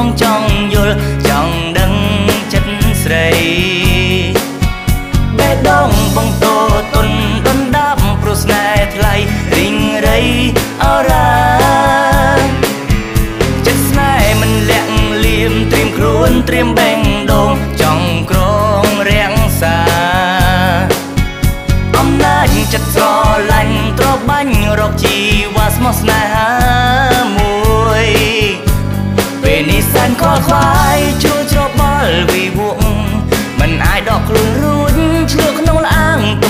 បងចង់យល់ចង់ដឹងចិត្តស្រីបេះដូងបងតោទុនទុនដាប់ព្រោះស្នេហ៍ថ្លៃរីងរៃអរ៉ាចិត្តស្នេហ៍មិនលាក់លៀមត្រៀមខ្លួនត្រៀមបែងដូងចង់ក្រងរាំងសាអំណាចចិត្តស្រឡាញ់ត្របាញ់រកជីវ៉ាស្មោះស្នេហា លខ្វាយជួច្របល់វិវក់មិនអាចដកខ្លួនរួចឆ្លក់ក្នុងលាងទុំ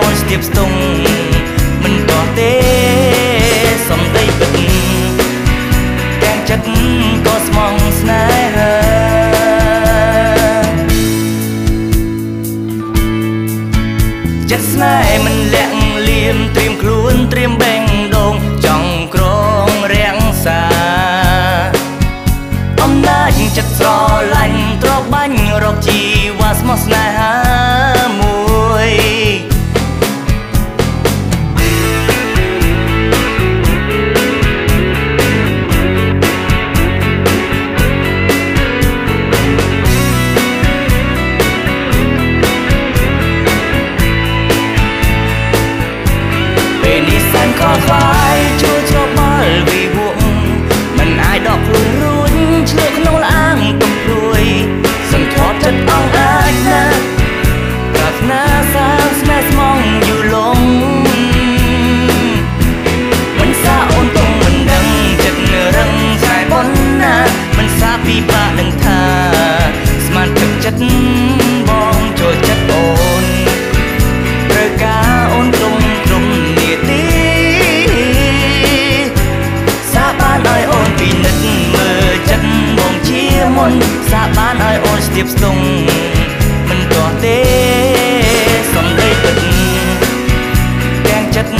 អូនស្ទាបស្ទង់មិនតោះទេសំដីពិតទាំងចិត្តក៏ស្មងស្នេហាចិត្តស្នេហ៍មិនលាក់លៀមត្រៀមខ្លួនត្រៀមបេងដូងចង់ក្រងរាំងសាអំណាចចិត្តស្រឡាញ់ទ្របាញ់រកជីវ៉ាស្មោះស្នេហា នេះ ឲ្យអូនស្ទាបស្ទង់មិនទាស់ទេសំដីពិតទាំងចិត្ត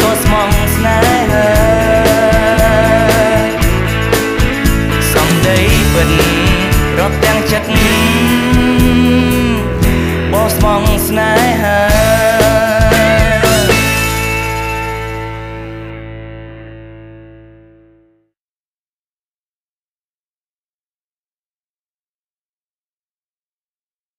ក៏ស្មងស្នេហាសំដីពិតរាប់ទាំងចិត្តបោះស្មងស្នេហា